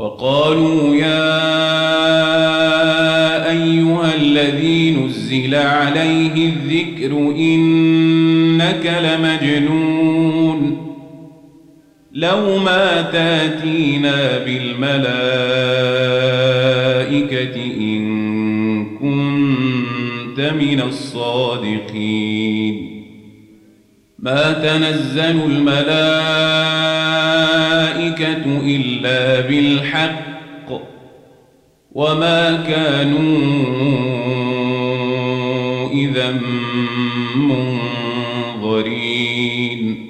وقالوا يا أيها الذي نزل عليه الذكر إنك لمجنون لو ما تاتينا بالملائكة إن كنت من الصادقين. ما تنزل الملائكة إلا بالحق وما كانوا إذا منظرين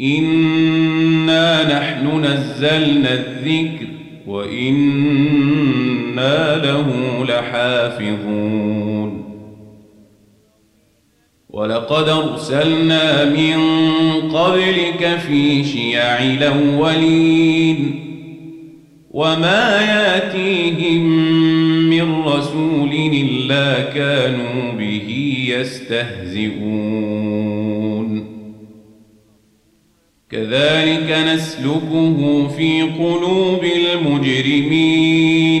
إنا نحن نزلنا الذكر وإنا له لحافظون ولقد أرسلنا من قبلك في شيع الأولين وما ياتيهم من رسول إلا كانوا به يستهزئون. كذلك نسلكه في قلوب المجرمين.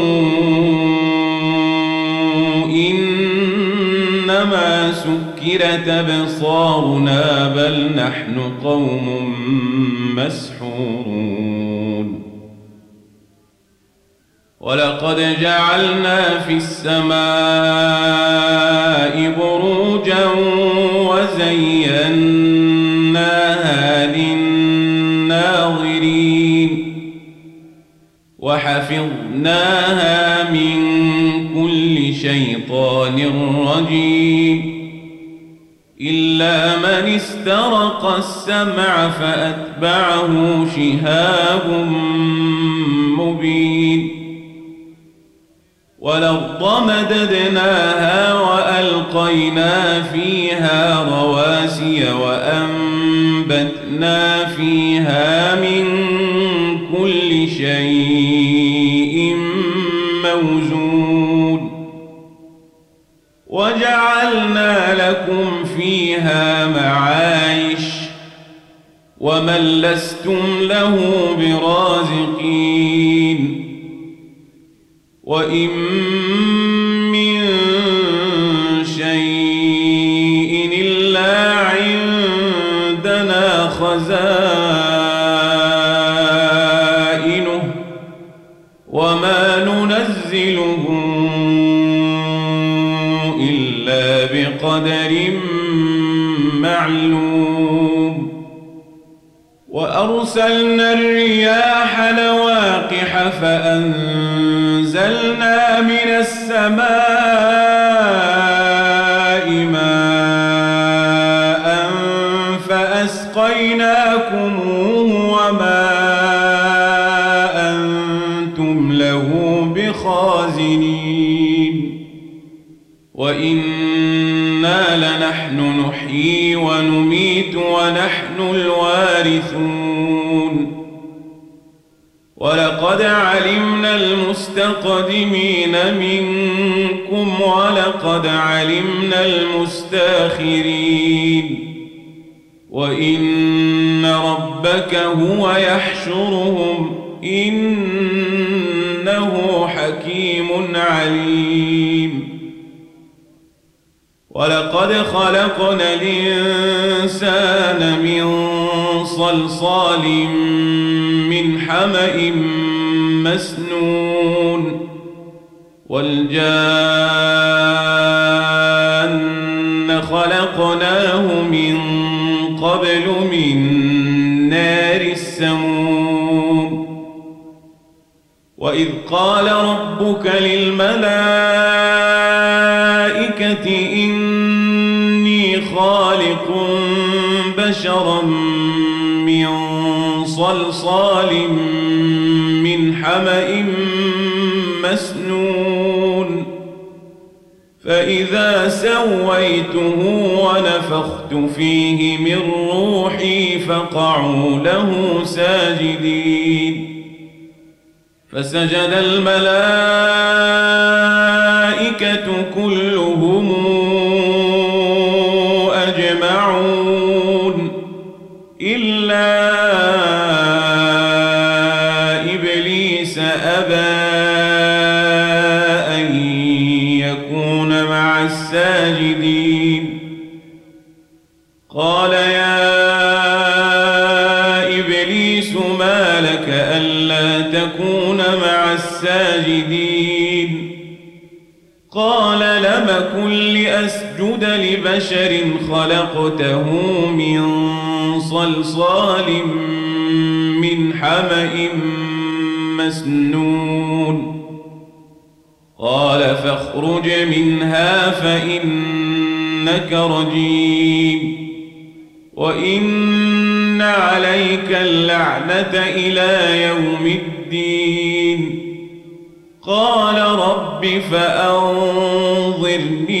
إنما سكرت أبصارنا بل نحن قوم مسحورون. ولقد جعلنا في السماء بروجا وزيناها للناظرين. وحفظناها من شيطان رجيم إلا من استرق السمع فأتبعه شهاب مبين. والأرض مددناها وألقينا فيها رواسي وأنبتنا ومن لستم له برازقين وإن من شيء إلا عندنا خزائنه وما ننزله إلا بقدر معلوم وأرسلنا الرياح لواقح فأنزلنا من السماء ولقد علمنا المستقدمين منكم ولقد علمنا المستاخرين. وإن ربك هو يحشرهم إنه حكيم عليم. ولقد خلقنا الإنسان من صلصال من حمأ مسنون والجان خلقناه من قبل من نار السموم وإذ قال ربك للملائكة إني خالق بشرا من صلصال حمأ مسنون. فإذا سويته ونفخت فيه من روحي فقعوا له ساجدين. فسجد الملائكة كلهم لبشر خلقته من صلصال من حمأ مسنون. قال فاخرج منها فإنك رجيم. وإن عليك اللعنة إلى يوم الدين. قال رب فأنظرني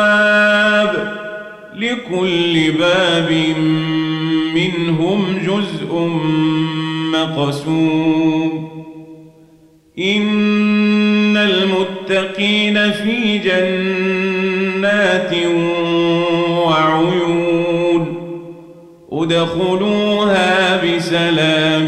لكل باب منهم جزء مقسوم. إن المتقين في جنات وعيون. ادخلوها بسلام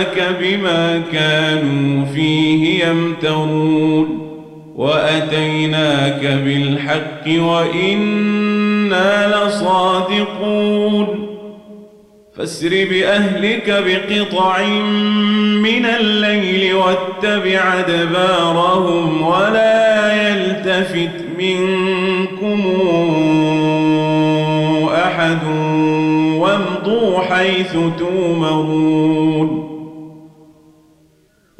جئناك بما كانوا فيه يمترون وأتيناك بالحق وإنا لصادقون فاسر بأهلك بقطع من الليل واتبع دبارهم ولا يلتفت منكم أحد وامضوا حيث تومرون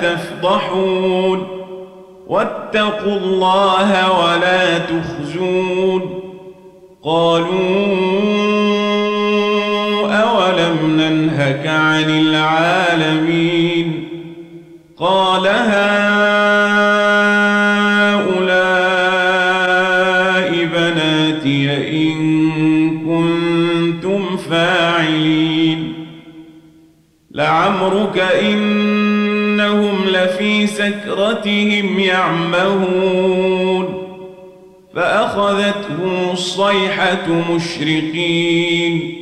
تفضحون. واتقوا الله ولا تخزون. قالوا أولم ننهك عن العالمين؟ قال هؤلاء سكرتهم يعمهون فأخذتهم الصيحة مشرقين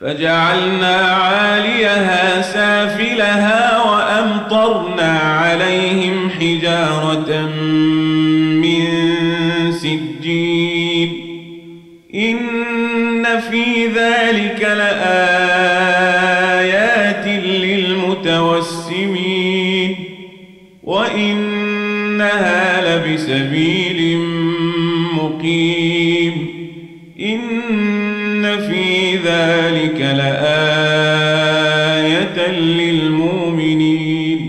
فجعلنا عاليها سافلها وأمطرنا عليهم حجارة من لبسبيل مقيم. إن في ذلك لآية للمؤمنين.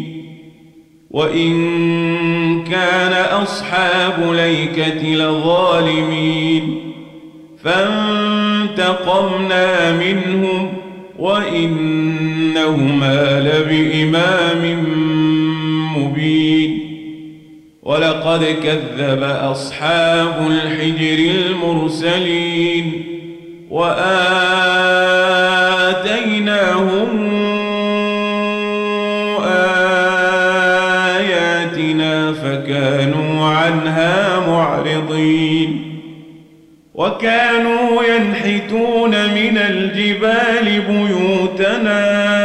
وإن كان أصحاب ليكة لظالمين. فانتقمنا منهم وإنهما لبإمام ولقد كذب أصحاب الحجر المرسلين وآتيناهم آياتنا فكانوا عنها معرضين وكانوا ينحتون من الجبال بيوتنا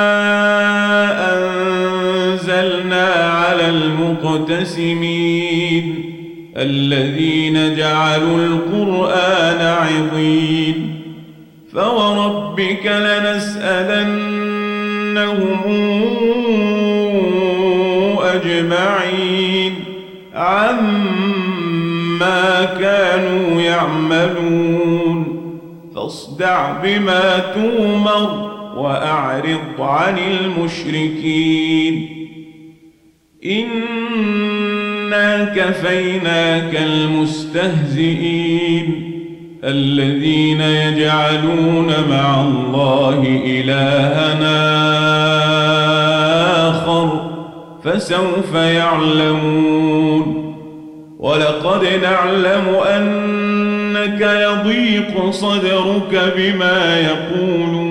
المقتسمين الذين جعلوا القرآن عظيم فوربك لنسألنهم أجمعين عما كانوا يعملون فاصدع بما تومر وأعرض عن المشركين إنا كفيناك المستهزئين الذين يجعلون مع الله إلهنا آخر فسوف يعلمون ولقد نعلم أنك يضيق صدرك بما يقولون